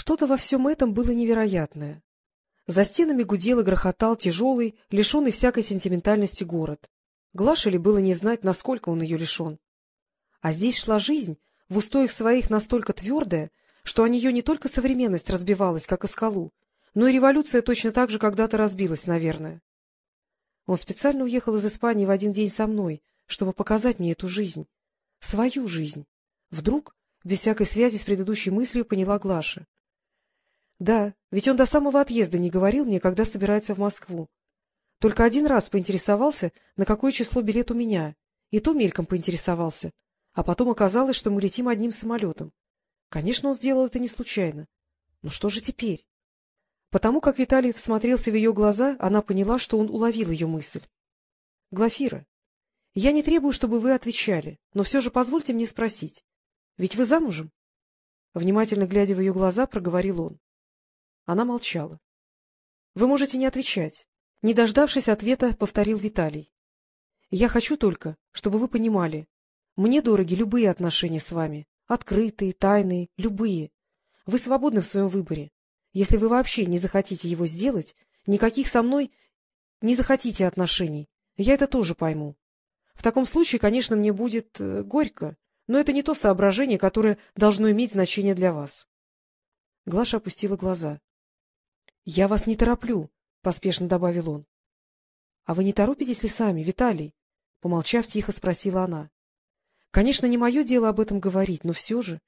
Что-то во всем этом было невероятное. За стенами гудел и грохотал тяжелый, лишенный всякой сентиментальности город. Глаше ли было не знать, насколько он ее лишен. А здесь шла жизнь, в устоях своих настолько твердая, что о нее не только современность разбивалась, как о скалу, но и революция точно так же когда-то разбилась, наверное. Он специально уехал из Испании в один день со мной, чтобы показать мне эту жизнь. Свою жизнь. Вдруг, без всякой связи с предыдущей мыслью, поняла Глаша. Да, ведь он до самого отъезда не говорил мне, когда собирается в Москву. Только один раз поинтересовался, на какое число билет у меня, и то мельком поинтересовался, а потом оказалось, что мы летим одним самолетом. Конечно, он сделал это не случайно. Но что же теперь? Потому как Виталий всмотрелся в ее глаза, она поняла, что он уловил ее мысль. — Глафира, я не требую, чтобы вы отвечали, но все же позвольте мне спросить. Ведь вы замужем? Внимательно глядя в ее глаза, проговорил он. Она молчала. — Вы можете не отвечать. Не дождавшись ответа, повторил Виталий. — Я хочу только, чтобы вы понимали. Мне дороги любые отношения с вами. Открытые, тайные, любые. Вы свободны в своем выборе. Если вы вообще не захотите его сделать, никаких со мной не захотите отношений. Я это тоже пойму. В таком случае, конечно, мне будет э, горько, но это не то соображение, которое должно иметь значение для вас. Глаша опустила глаза. — Я вас не тороплю, — поспешно добавил он. — А вы не торопитесь ли сами, Виталий? — помолчав, тихо спросила она. — Конечно, не мое дело об этом говорить, но все же.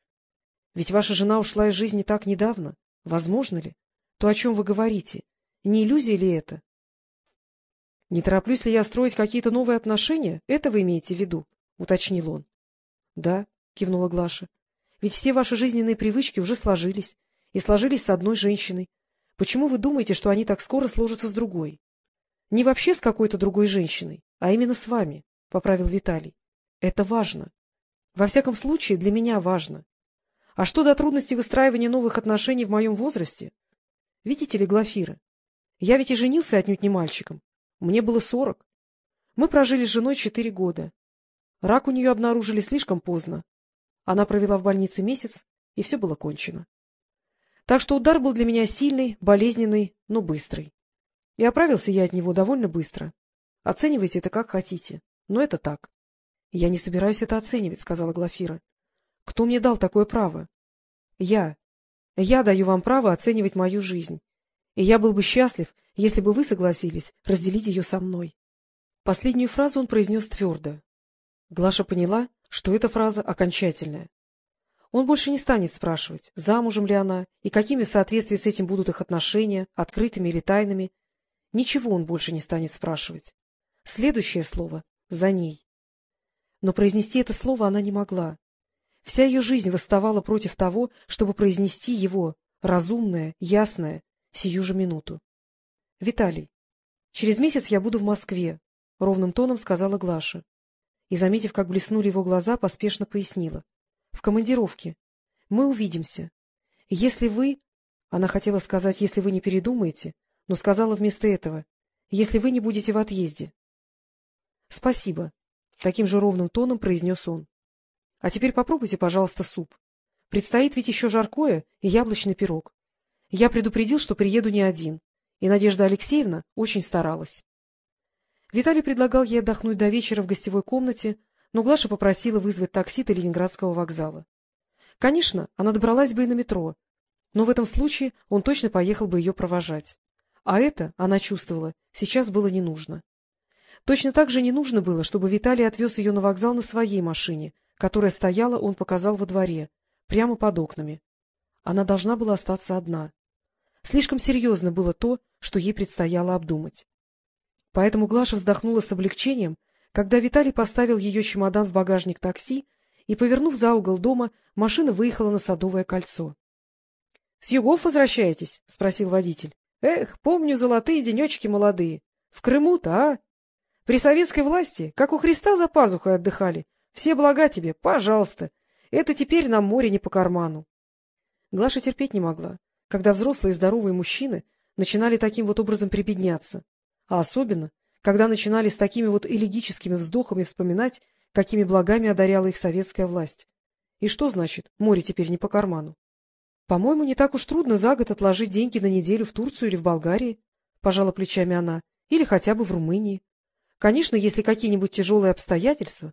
Ведь ваша жена ушла из жизни так недавно. Возможно ли? То, о чем вы говорите, не иллюзия ли это? — Не тороплюсь ли я строить какие-то новые отношения? Это вы имеете в виду? — уточнил он. — Да, — кивнула Глаша. — Ведь все ваши жизненные привычки уже сложились, и сложились с одной женщиной. Почему вы думаете, что они так скоро сложатся с другой? Не вообще с какой-то другой женщиной, а именно с вами, — поправил Виталий. Это важно. Во всяком случае, для меня важно. А что до трудности выстраивания новых отношений в моем возрасте? Видите ли, Глафира, я ведь и женился отнюдь не мальчиком. Мне было сорок. Мы прожили с женой четыре года. Рак у нее обнаружили слишком поздно. Она провела в больнице месяц, и все было кончено. Так что удар был для меня сильный, болезненный, но быстрый. И оправился я от него довольно быстро. Оценивайте это как хотите, но это так. — Я не собираюсь это оценивать, — сказала Глафира. — Кто мне дал такое право? — Я. Я даю вам право оценивать мою жизнь. И я был бы счастлив, если бы вы согласились разделить ее со мной. Последнюю фразу он произнес твердо. Глаша поняла, что эта фраза окончательная. Он больше не станет спрашивать, замужем ли она и какими в соответствии с этим будут их отношения, открытыми или тайными. Ничего он больше не станет спрашивать. Следующее слово — за ней. Но произнести это слово она не могла. Вся ее жизнь восставала против того, чтобы произнести его, разумное, ясное, сию же минуту. — Виталий, через месяц я буду в Москве, — ровным тоном сказала Глаша. И, заметив, как блеснули его глаза, поспешно пояснила в командировке. Мы увидимся. Если вы... Она хотела сказать, если вы не передумаете, но сказала вместо этого, если вы не будете в отъезде. — Спасибо, — таким же ровным тоном произнес он. — А теперь попробуйте, пожалуйста, суп. Предстоит ведь еще жаркое и яблочный пирог. Я предупредил, что приеду не один, и Надежда Алексеевна очень старалась. Виталий предлагал ей отдохнуть до вечера в гостевой комнате, но Глаша попросила вызвать такси до Ленинградского вокзала. Конечно, она добралась бы и на метро, но в этом случае он точно поехал бы ее провожать. А это, она чувствовала, сейчас было не нужно. Точно так же не нужно было, чтобы Виталий отвез ее на вокзал на своей машине, которая стояла, он показал во дворе, прямо под окнами. Она должна была остаться одна. Слишком серьезно было то, что ей предстояло обдумать. Поэтому Глаша вздохнула с облегчением, когда Виталий поставил ее чемодан в багажник такси и, повернув за угол дома, машина выехала на Садовое кольцо. — С югов возвращаетесь? — спросил водитель. — Эх, помню золотые денечки молодые. В Крыму-то, а? При советской власти, как у Христа за пазухой отдыхали. Все блага тебе, пожалуйста. Это теперь нам море не по карману. Глаша терпеть не могла, когда взрослые здоровые мужчины начинали таким вот образом прибедняться. А особенно, когда начинали с такими вот элегическими вздохами вспоминать, какими благами одаряла их советская власть. И что значит «море теперь не по карману»? По-моему, не так уж трудно за год отложить деньги на неделю в Турцию или в Болгарии, — пожала плечами она, — или хотя бы в Румынии. Конечно, если какие-нибудь тяжелые обстоятельства.